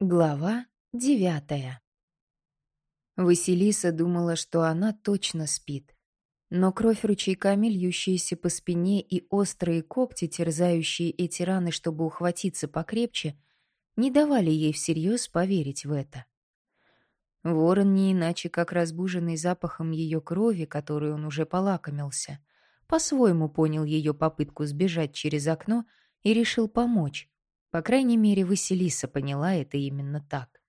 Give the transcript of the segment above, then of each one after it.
Глава девятая Василиса думала, что она точно спит. Но кровь ручейками, льющаяся по спине, и острые когти, терзающие эти раны, чтобы ухватиться покрепче, не давали ей всерьез поверить в это. Ворон не иначе, как разбуженный запахом ее крови, которой он уже полакомился, по-своему понял ее попытку сбежать через окно и решил помочь, по крайней мере, Василиса поняла это именно так.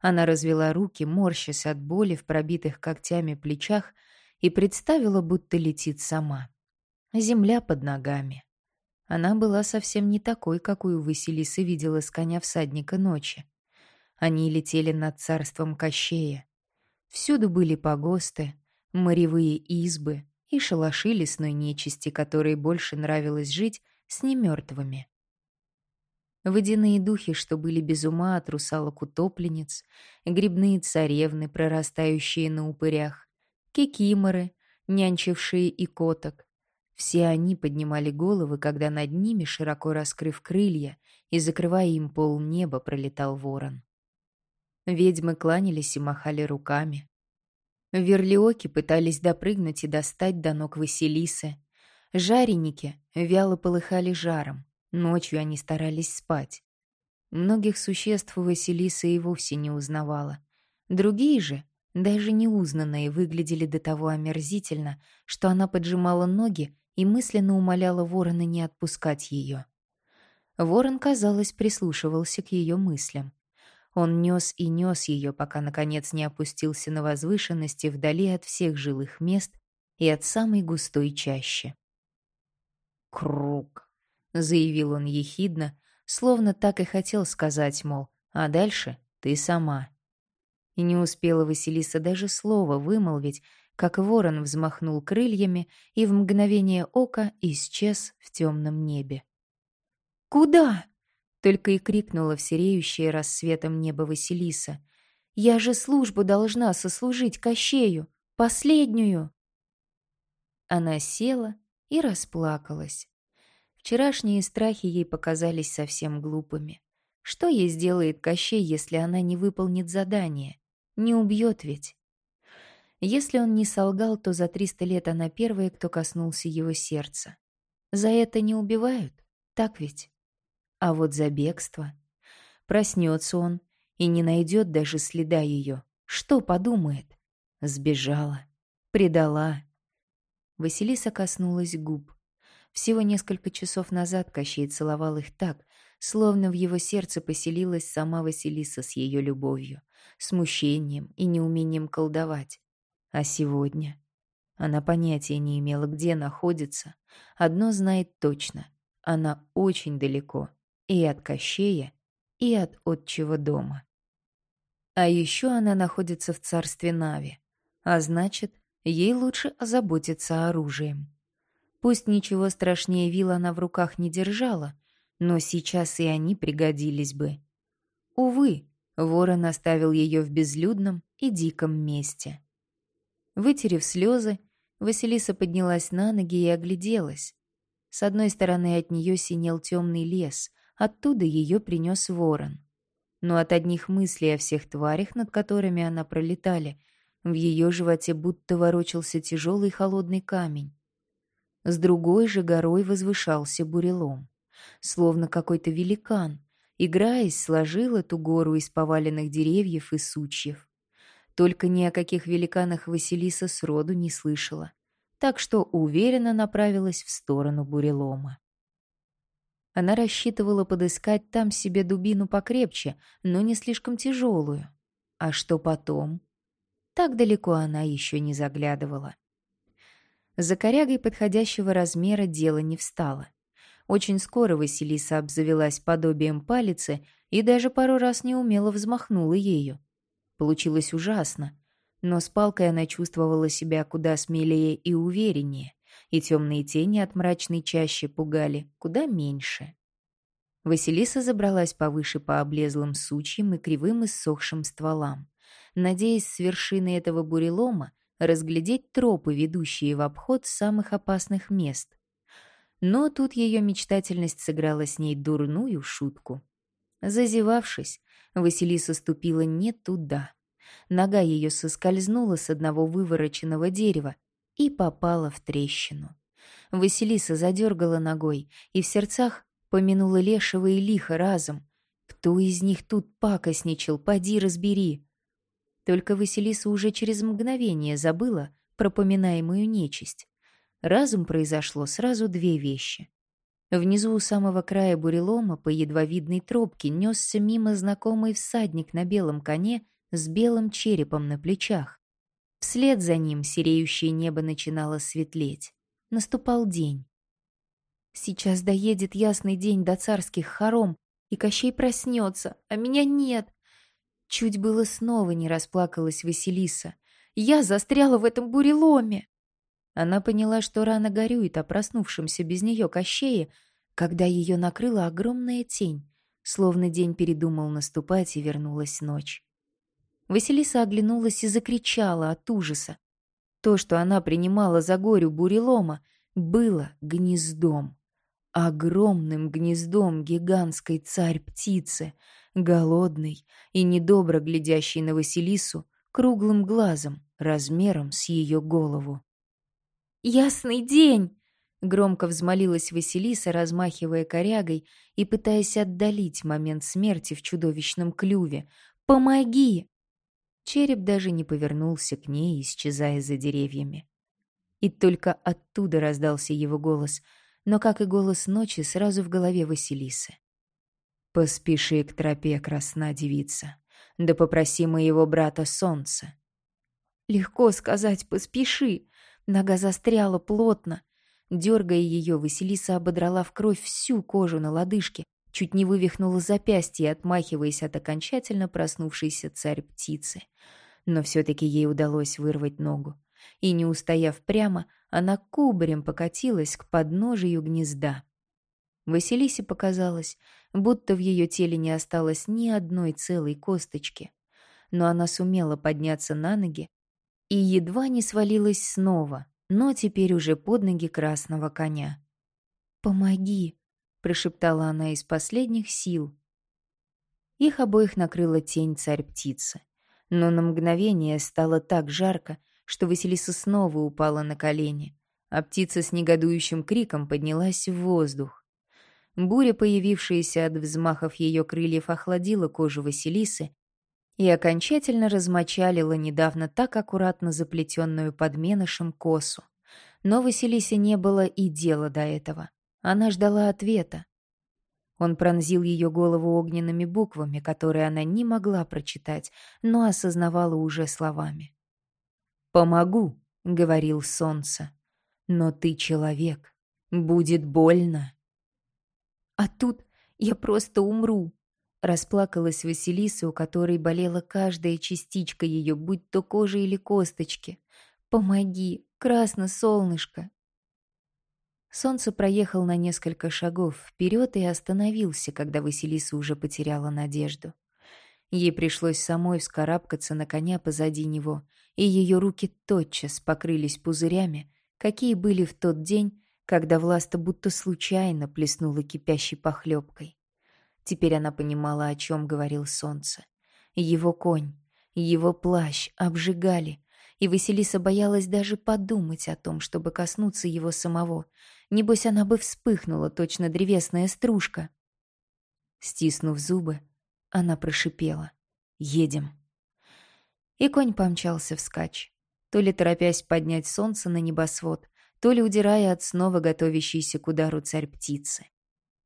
Она развела руки, морщась от боли в пробитых когтями плечах, и представила, будто летит сама. Земля под ногами. Она была совсем не такой, какую Василиса видела с коня всадника ночи. Они летели над царством Кощея. Всюду были погосты, моревые избы и шалаши лесной нечисти, которой больше нравилось жить с немертвыми водяные духи, что были без ума от русалок-утопленниц, грибные царевны, прорастающие на упырях, кикиморы, нянчившие и коток. Все они поднимали головы, когда над ними, широко раскрыв крылья и закрывая им пол неба, пролетал ворон. Ведьмы кланялись и махали руками. Верлиоки пытались допрыгнуть и достать до ног Василисы. Жареники вяло полыхали жаром. Ночью они старались спать. Многих существ Василиса и вовсе не узнавала. Другие же, даже неузнанные, выглядели до того омерзительно, что она поджимала ноги и мысленно умоляла ворона не отпускать ее. Ворон, казалось, прислушивался к ее мыслям. Он нес и нес ее, пока, наконец, не опустился на возвышенности вдали от всех жилых мест и от самой густой чащи. Круг заявил он ехидно, словно так и хотел сказать, мол, а дальше ты сама. И не успела Василиса даже слова вымолвить, как ворон взмахнул крыльями и в мгновение ока исчез в темном небе. «Куда?» — только и крикнула в сереющее рассветом небо Василиса. «Я же службу должна сослужить Кощею, последнюю!» Она села и расплакалась. Вчерашние страхи ей показались совсем глупыми. Что ей сделает Кощей, если она не выполнит задание? Не убьет ведь. Если он не солгал, то за триста лет она первая, кто коснулся его сердца. За это не убивают, так ведь? А вот за бегство. Проснется он и не найдет даже следа ее. Что подумает? Сбежала, предала. Василиса коснулась губ. Всего несколько часов назад Кощей целовал их так, словно в его сердце поселилась сама Василиса с ее любовью, смущением и неумением колдовать. А сегодня... Она понятия не имела, где находится. Одно знает точно. Она очень далеко. И от Кощея, и от отчего дома. А еще она находится в царстве Нави. А значит, ей лучше озаботиться оружием. Пусть ничего страшнее вил она в руках не держала, но сейчас и они пригодились бы. Увы, ворон оставил ее в безлюдном и диком месте. Вытерев слезы, Василиса поднялась на ноги и огляделась. С одной стороны от нее синел темный лес, оттуда ее принес ворон. Но от одних мыслей о всех тварях, над которыми она пролетали, в ее животе будто ворочался тяжелый холодный камень. С другой же горой возвышался бурелом. Словно какой-то великан, играясь, сложил эту гору из поваленных деревьев и сучьев. Только ни о каких великанах Василиса сроду не слышала, так что уверенно направилась в сторону бурелома. Она рассчитывала подыскать там себе дубину покрепче, но не слишком тяжелую. А что потом? Так далеко она еще не заглядывала. За корягой подходящего размера дело не встало. Очень скоро Василиса обзавелась подобием палицы и даже пару раз неумело взмахнула ею. Получилось ужасно, но с палкой она чувствовала себя куда смелее и увереннее, и темные тени от мрачной чащи пугали куда меньше. Василиса забралась повыше по облезлым сучьям и кривым иссохшим стволам, надеясь с вершины этого бурелома разглядеть тропы, ведущие в обход самых опасных мест. Но тут ее мечтательность сыграла с ней дурную шутку. Зазевавшись, Василиса ступила не туда. Нога ее соскользнула с одного вывороченного дерева и попала в трещину. Василиса задергала ногой и в сердцах помянула лешего и лихо разом. Кто из них тут пакостничал, поди разбери. Только Василиса уже через мгновение забыла про поминаемую нечисть. Разум произошло сразу две вещи. Внизу у самого края бурелома по едва видной тропке несся мимо знакомый всадник на белом коне с белым черепом на плечах. Вслед за ним сереющее небо начинало светлеть. Наступал день. Сейчас доедет ясный день до царских хором, и Кощей проснется, а меня нет. Чуть было снова не расплакалась Василиса. Я застряла в этом буреломе. Она поняла, что рано горюет о проснувшемся без нее Кощее, когда ее накрыла огромная тень, словно день передумал наступать и вернулась ночь. Василиса оглянулась и закричала от ужаса. То, что она принимала за горю бурелома, было гнездом. Огромным гнездом гигантской царь-птицы, голодной и недобро глядящей на Василису круглым глазом размером с ее голову. «Ясный день!» — громко взмолилась Василиса, размахивая корягой и пытаясь отдалить момент смерти в чудовищном клюве. «Помоги!» Череп даже не повернулся к ней, исчезая за деревьями. И только оттуда раздался его голос, но, как и голос ночи, сразу в голове Василисы. «Поспеши к тропе, красна девица, да попроси моего брата солнца». «Легко сказать, поспеши!» Нога застряла плотно. Дергая ее, Василиса ободрала в кровь всю кожу на лодыжке, чуть не вывихнула запястье, отмахиваясь от окончательно проснувшейся царь-птицы. Но все-таки ей удалось вырвать ногу. И, не устояв прямо, она кубарем покатилась к подножию гнезда. Василисе показалось, будто в ее теле не осталось ни одной целой косточки. Но она сумела подняться на ноги и едва не свалилась снова, но теперь уже под ноги красного коня. «Помоги!» прошептала она из последних сил. Их обоих накрыла тень царь-птицы. Но на мгновение стало так жарко, что Василиса снова упала на колени, а птица с негодующим криком поднялась в воздух. Буря, появившаяся от взмахов ее крыльев, охладила кожу Василисы и окончательно размочалила недавно так аккуратно заплетенную подменышем косу. Но Василисе не было и дела до этого. Она ждала ответа. Он пронзил ее голову огненными буквами, которые она не могла прочитать, но осознавала уже словами. «Помогу», — говорил солнце, — «но ты человек. Будет больно». «А тут я просто умру», — расплакалась Василиса, у которой болела каждая частичка ее, будь то кожа или косточки. «Помоги, красно солнышко, Солнце проехал на несколько шагов вперед и остановился, когда Василиса уже потеряла надежду. Ей пришлось самой вскарабкаться на коня позади него, и ее руки тотчас покрылись пузырями, какие были в тот день, когда Власта будто случайно плеснула кипящей похлебкой. Теперь она понимала, о чем говорил солнце. Его конь, его плащ обжигали, и Василиса боялась даже подумать о том, чтобы коснуться его самого, Небось, она бы вспыхнула, точно древесная стружка. Стиснув зубы, она прошипела. «Едем». И конь помчался вскачь, то ли торопясь поднять солнце на небосвод, то ли удирая от снова готовящейся к удару царь-птицы.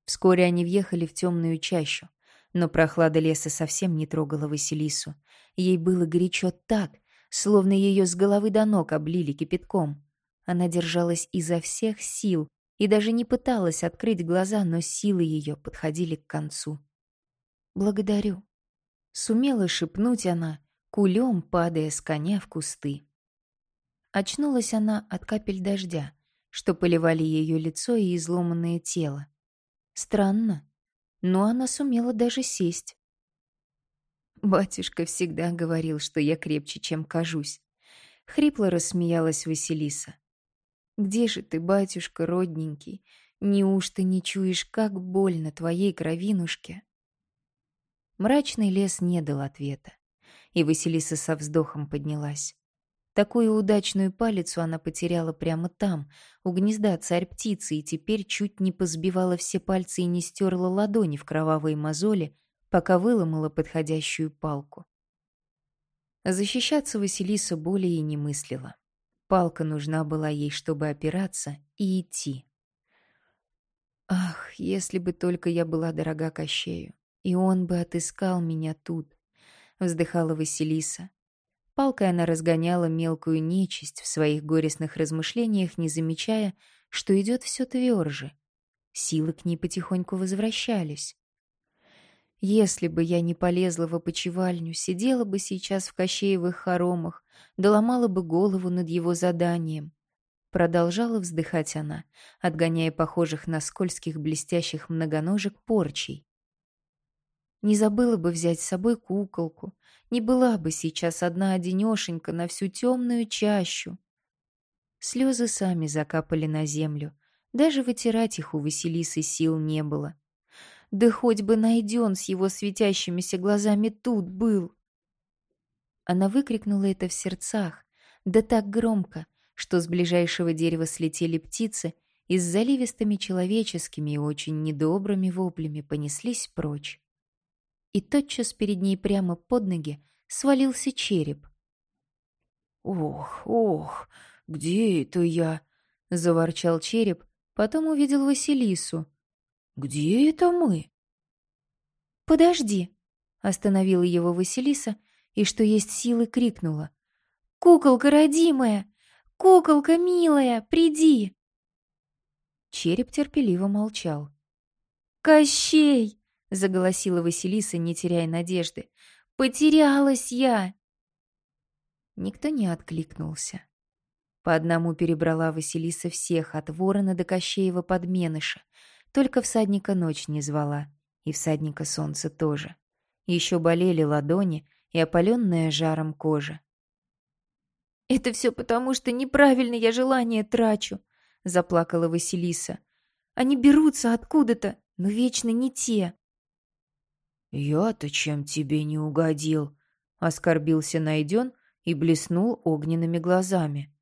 Вскоре они въехали в темную чащу, но прохлада леса совсем не трогала Василису. Ей было горячо так, словно ее с головы до ног облили кипятком. Она держалась изо всех сил и даже не пыталась открыть глаза, но силы ее подходили к концу. «Благодарю», — сумела шепнуть она, кулем падая с коня в кусты. Очнулась она от капель дождя, что поливали ее лицо и изломанное тело. Странно, но она сумела даже сесть. Батюшка всегда говорил, что я крепче, чем кажусь. Хрипло рассмеялась Василиса. Где же ты, батюшка родненький? Неужто не чуешь, как больно твоей кровинушке? Мрачный лес не дал ответа. И Василиса со вздохом поднялась. Такую удачную палицу она потеряла прямо там, у гнезда царь-птицы, и теперь чуть не позбивала все пальцы и не стерла ладони в кровавые мозоли, пока выломала подходящую палку. Защищаться Василиса более и не мыслила. Палка нужна была ей, чтобы опираться и идти. Ах, если бы только я была дорога Кощею, и он бы отыскал меня тут, вздыхала Василиса. Палкой она разгоняла мелкую нечисть в своих горестных размышлениях, не замечая, что идет все тверже. Силы к ней потихоньку возвращались. Если бы я не полезла в опочивальню, сидела бы сейчас в Кощеевых хоромах, доломала бы голову над его заданием. Продолжала вздыхать она, отгоняя похожих на скользких блестящих многоножек порчей. Не забыла бы взять с собой куколку, не была бы сейчас одна-одинешенька на всю темную чащу. Слезы сами закапали на землю, даже вытирать их у Василисы сил не было. Да хоть бы найден с его светящимися глазами тут был. Она выкрикнула это в сердцах, да так громко, что с ближайшего дерева слетели птицы и с заливистыми человеческими и очень недобрыми воплями понеслись прочь. И тотчас перед ней прямо под ноги свалился череп. «Ох, ох, где это я?» — заворчал череп, потом увидел Василису. «Где это мы?» «Подожди!» — остановила его Василиса и, что есть силы, крикнула. «Куколка родимая! Куколка милая, приди!» Череп терпеливо молчал. «Кощей!» — заголосила Василиса, не теряя надежды. «Потерялась я!» Никто не откликнулся. По одному перебрала Василиса всех, от ворона до Кощеева подменыша, только всадника ночь не звала, и всадника солнце тоже. Еще болели ладони и опаленная жаром кожа. «Это все потому, что неправильно я желание трачу», — заплакала Василиса. «Они берутся откуда-то, но вечно не те». «Я-то чем тебе не угодил?» — оскорбился Найден и блеснул огненными глазами.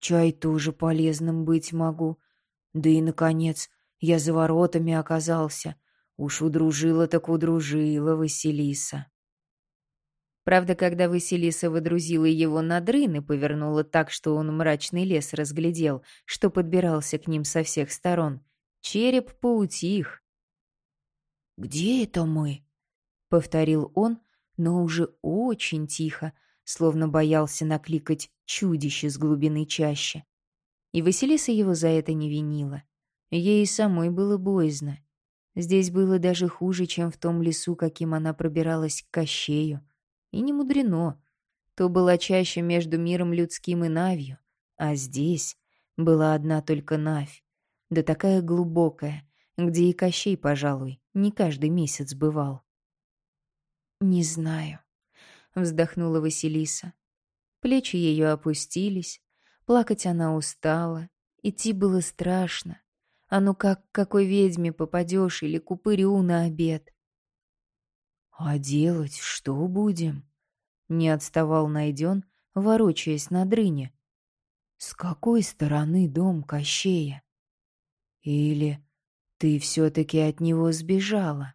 «Чай тоже полезным быть могу. Да и, наконец, я за воротами оказался. Уж удружила так удружила Василиса. Правда, когда Василиса выдрузила его на дрын и повернула так, что он мрачный лес разглядел, что подбирался к ним со всех сторон, череп поутих. «Где это мы?» — повторил он, но уже очень тихо, словно боялся накликать чудище с глубины чаще. И Василиса его за это не винила. Ей самой было боязно. Здесь было даже хуже, чем в том лесу, каким она пробиралась к Кощею. И не мудрено. То была чаще между миром людским и Навью, а здесь была одна только Навь, да такая глубокая, где и Кощей, пожалуй, не каждый месяц бывал. «Не знаю», — вздохнула Василиса. Плечи ее опустились, плакать она устала, идти было страшно. А ну как к какой ведьме попадешь или купырю на обед? «А делать что будем?» Не отставал Найден, ворочаясь на дрыне. «С какой стороны дом Кощея? Или ты все-таки от него сбежала?»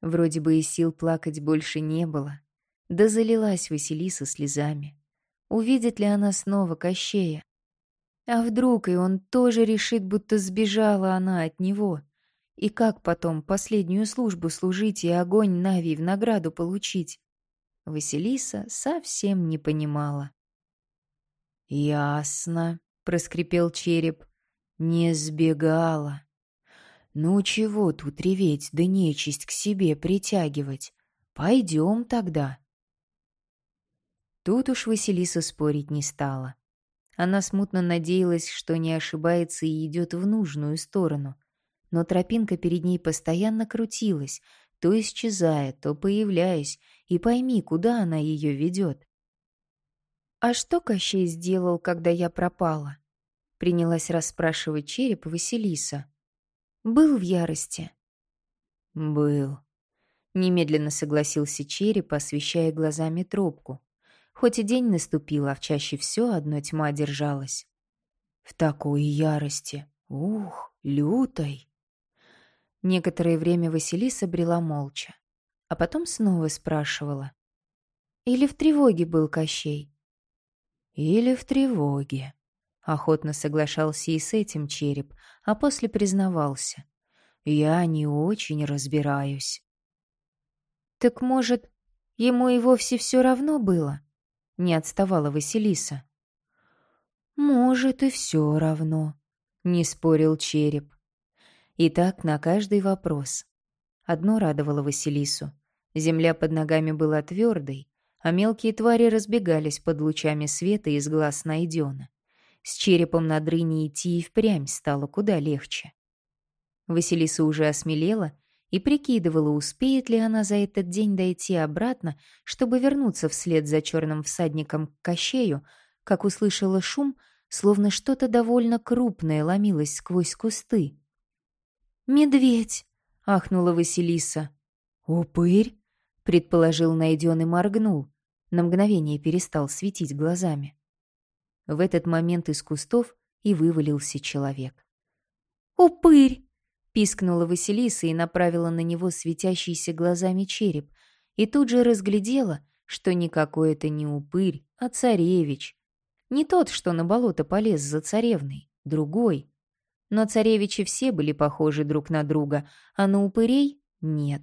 Вроде бы и сил плакать больше не было. Да залилась Василиса слезами. Увидит ли она снова Кощея? А вдруг и он тоже решит, будто сбежала она от него? И как потом последнюю службу служить и огонь Нави в награду получить? Василиса совсем не понимала. «Ясно», — проскрипел череп, — «не сбегала. Ну чего тут реветь да нечисть к себе притягивать? Пойдем тогда». Тут уж Василиса спорить не стала. Она смутно надеялась, что не ошибается и идет в нужную сторону. Но тропинка перед ней постоянно крутилась, то исчезая, то появляясь, и пойми, куда она ее ведет. «А что Кощей сделал, когда я пропала?» Принялась расспрашивать череп Василиса. «Был в ярости?» «Был. Немедленно согласился череп, освещая глазами трубку. Хоть и день наступил, а в чаще все одно тьма держалась. В такой ярости. Ух, лютой. Некоторое время Василиса брела молча, а потом снова спрашивала. Или в тревоге был Кощей? Или в тревоге. Охотно соглашался и с этим череп, а после признавался. Я не очень разбираюсь. Так может, ему и вовсе все равно было? Не отставала Василиса. Может, и все равно, не спорил череп. И так на каждый вопрос. Одно радовало Василису. Земля под ногами была твердой, а мелкие твари разбегались под лучами света из глаз найдена. С черепом на дрыне идти и впрямь стало куда легче. Василиса уже осмелела и прикидывала, успеет ли она за этот день дойти обратно, чтобы вернуться вслед за черным всадником к Кощею, как услышала шум, словно что-то довольно крупное ломилось сквозь кусты. «Медведь!» — ахнула Василиса. «Упырь?» — предположил найден и моргнул. На мгновение перестал светить глазами. В этот момент из кустов и вывалился человек. «Упырь!» Пискнула Василиса и направила на него светящийся глазами череп, и тут же разглядела, что никакой это не упырь, а царевич. Не тот, что на болото полез за царевной, другой. Но царевичи все были похожи друг на друга, а на упырей — нет.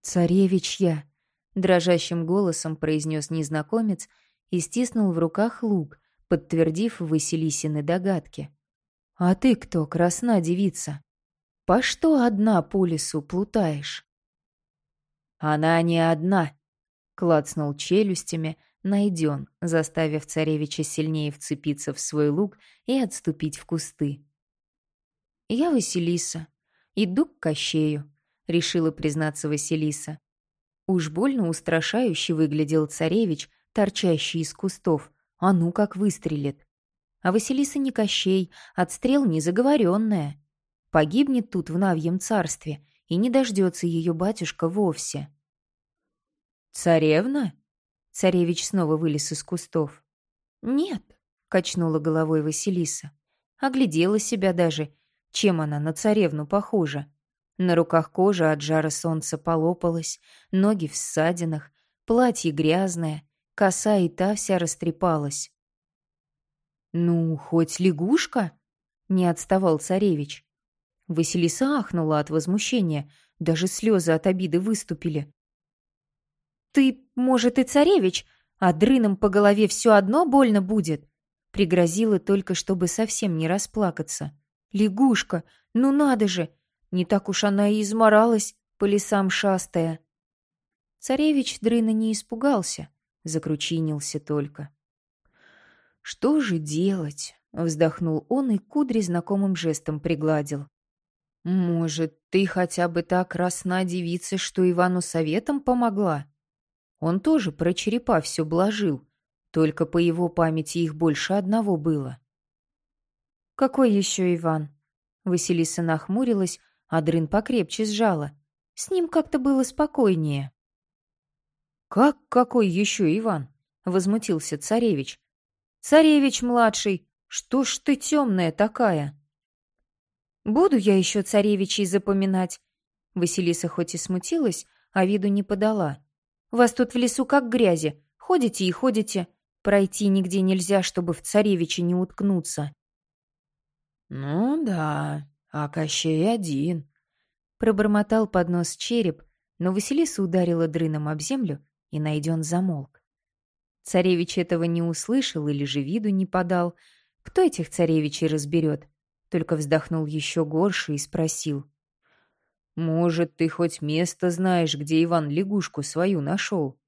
«Царевич я!» — дрожащим голосом произнес незнакомец и стиснул в руках лук, подтвердив Василисины догадки. «А ты кто, красна девица? По что одна по лесу плутаешь?» «Она не одна», — клацнул челюстями, найден, заставив царевича сильнее вцепиться в свой лук и отступить в кусты. «Я Василиса. Иду к Кощею», — решила признаться Василиса. Уж больно устрашающе выглядел царевич, торчащий из кустов. А ну как выстрелит. А Василиса не Кощей, отстрел незаговоренная. Погибнет тут в Навьем царстве, и не дождется ее батюшка вовсе. «Царевна?» Царевич снова вылез из кустов. «Нет», — качнула головой Василиса. Оглядела себя даже, чем она на царевну похожа. На руках кожа от жара солнца полопалась, ноги в ссадинах, платье грязное, коса и та вся растрепалась. «Ну, хоть лягушка?» — не отставал царевич. Василиса ахнула от возмущения, даже слезы от обиды выступили. «Ты, может, и царевич, а дрыном по голове все одно больно будет?» Пригрозила только, чтобы совсем не расплакаться. «Лягушка, ну надо же! Не так уж она и изморалась, по лесам шастая!» Царевич дрына не испугался, закручинился только. «Что же делать?» — вздохнул он и кудри знакомым жестом пригладил. «Может, ты хотя бы так красна девица, что Ивану советом помогла?» Он тоже про черепа все блажил, только по его памяти их больше одного было. «Какой еще Иван?» Василиса нахмурилась, а Дрын покрепче сжала. С ним как-то было спокойнее. «Как какой еще Иван?» — возмутился царевич. «Царевич-младший, что ж ты темная такая?» «Буду я еще царевичей запоминать». Василиса хоть и смутилась, а виду не подала. «Вас тут в лесу как грязи. Ходите и ходите. Пройти нигде нельзя, чтобы в царевича не уткнуться». «Ну да, а Кощей один», — пробормотал под нос череп, но Василиса ударила дрыном об землю, и найден замолк. Царевич этого не услышал или же виду не подал. Кто этих царевичей разберет? Только вздохнул еще горше и спросил. «Может, ты хоть место знаешь, где Иван лягушку свою нашел?»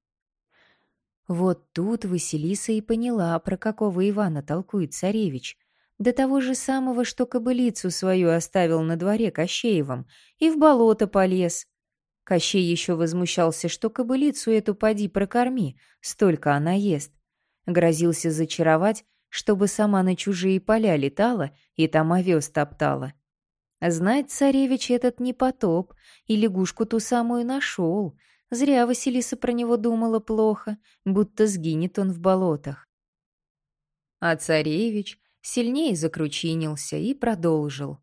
Вот тут Василиса и поняла, про какого Ивана толкует царевич. До того же самого, что кобылицу свою оставил на дворе Кощеевом и в болото полез. Кощей еще возмущался, что кобылицу эту поди прокорми, столько она ест. Грозился зачаровать, чтобы сама на чужие поля летала и там овес топтала. Знать царевич этот не потоп, и лягушку ту самую нашел. Зря Василиса про него думала плохо, будто сгинет он в болотах. А царевич сильнее закручинился и продолжил.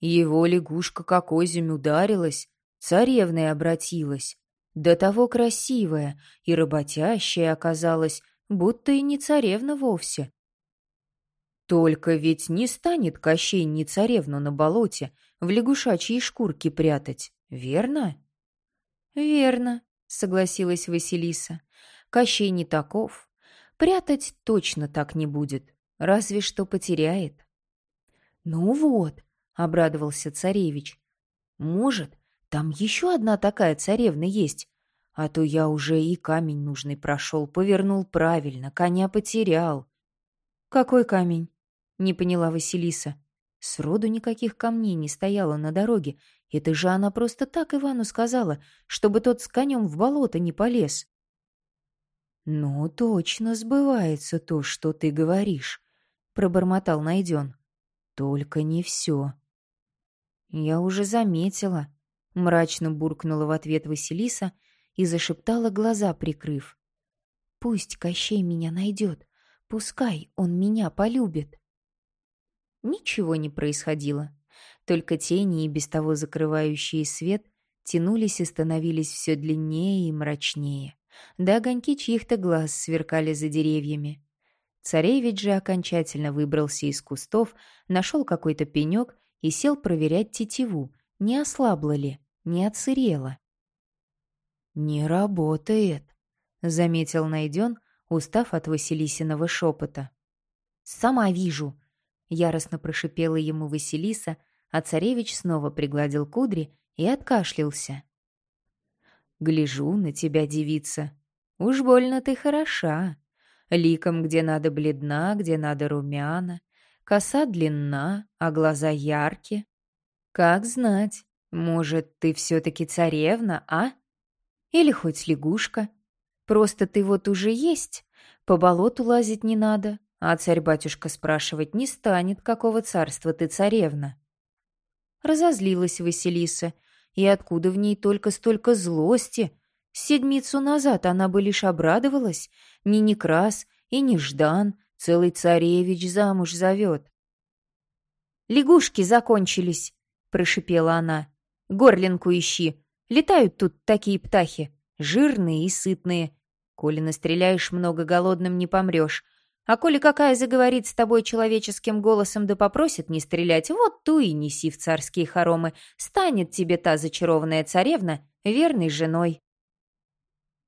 Его лягушка как озимь ударилась, царевной обратилась. До того красивая и работящая оказалась, будто и не царевна вовсе. Только ведь не станет Кощей ни царевну на болоте в лягушачьей шкурке прятать, верно? Верно, согласилась Василиса. Кощей не таков. Прятать точно так не будет, разве что потеряет. Ну вот, обрадовался царевич. Может, там еще одна такая царевна есть, а то я уже и камень нужный прошел, повернул правильно, коня потерял. Какой камень? Не поняла Василиса. Сроду никаких камней не стояло на дороге. Это же она просто так Ивану сказала, чтобы тот с конем в болото не полез. «Ну, точно сбывается то, что ты говоришь», — пробормотал Найден. «Только не все». «Я уже заметила», — мрачно буркнула в ответ Василиса и зашептала, глаза прикрыв. «Пусть Кощей меня найдет, пускай он меня полюбит». Ничего не происходило, только тени и без того закрывающие свет тянулись и становились все длиннее и мрачнее, да огоньки чьих-то глаз сверкали за деревьями. Царевич же окончательно выбрался из кустов, нашел какой-то пенек и сел проверять тетиву, не ослабла ли, не отсырела. «Не работает», — заметил Найден, устав от Василисиного шепота. «Сама вижу», — яростно прошипела ему Василиса, а царевич снова пригладил кудри и откашлялся. «Гляжу на тебя, девица. Уж больно ты хороша. Ликом где надо бледна, где надо румяна. Коса длинна, а глаза яркие. Как знать, может, ты все-таки царевна, а? Или хоть лягушка? Просто ты вот уже есть, по болоту лазить не надо, а царь-батюшка спрашивать не станет, какого царства ты царевна. Разозлилась Василиса, и откуда в ней только столько злости? Седмицу назад она бы лишь обрадовалась, ни Некрас и ни Ждан, целый царевич замуж зовет. «Лягушки закончились», — прошипела она. «Горлинку ищи. Летают тут такие птахи, жирные и сытные. Коли настреляешь много, голодным не помрешь. А коли какая заговорит с тобой человеческим голосом да попросит не стрелять, вот ту и неси в царские хоромы. Станет тебе та зачарованная царевна верной женой».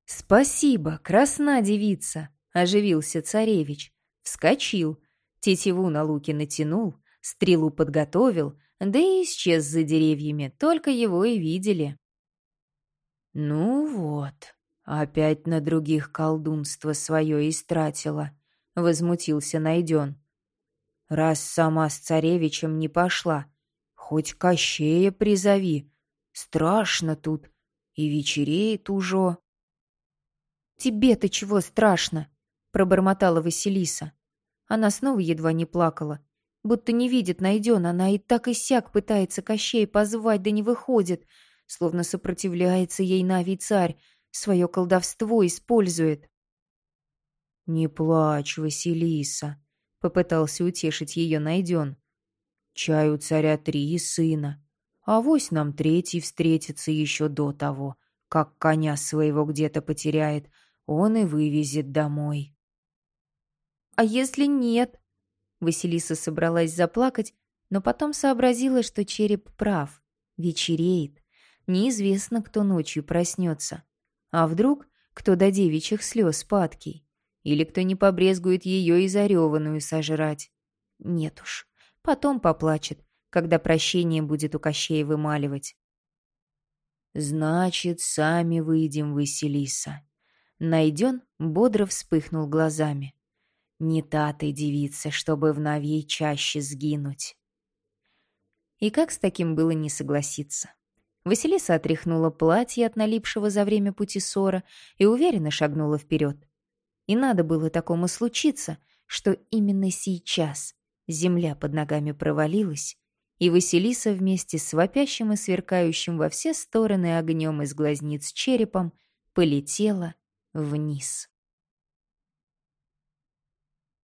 «Спасибо, красна девица!» — оживился царевич. Вскочил, тетиву на луке натянул, стрелу подготовил, да и исчез за деревьями, только его и видели. «Ну вот, опять на других колдунство свое истратила», — возмутился Найден. «Раз сама с царевичем не пошла, хоть Кощея призови. Страшно тут, и вечереет уже». «Тебе-то чего страшно?» — пробормотала Василиса. Она снова едва не плакала. Будто не видит найден, она и так и сяк пытается Кощей позвать, да не выходит, словно сопротивляется ей Навий царь, свое колдовство использует. «Не плачь, Василиса», — попытался утешить ее найден. «Чай у царя три сына, а вось нам третий встретится еще до того, как коня своего где-то потеряет, он и вывезет домой». «А если нет?» Василиса собралась заплакать, но потом сообразила, что череп прав. Вечереет. Неизвестно, кто ночью проснется. А вдруг кто до девичьих слез падкий? Или кто не побрезгует ее и зареванную сожрать? Нет уж, потом поплачет, когда прощение будет у Кощея вымаливать. «Значит, сами выйдем, Василиса». Найден бодро вспыхнул глазами. Не та ты девица, чтобы в новей чаще сгинуть. И как с таким было не согласиться? Василиса отряхнула платье от налипшего за время пути ссора и уверенно шагнула вперед. И надо было такому случиться, что именно сейчас земля под ногами провалилась, и Василиса вместе с вопящим и сверкающим во все стороны огнем из глазниц черепом полетела вниз.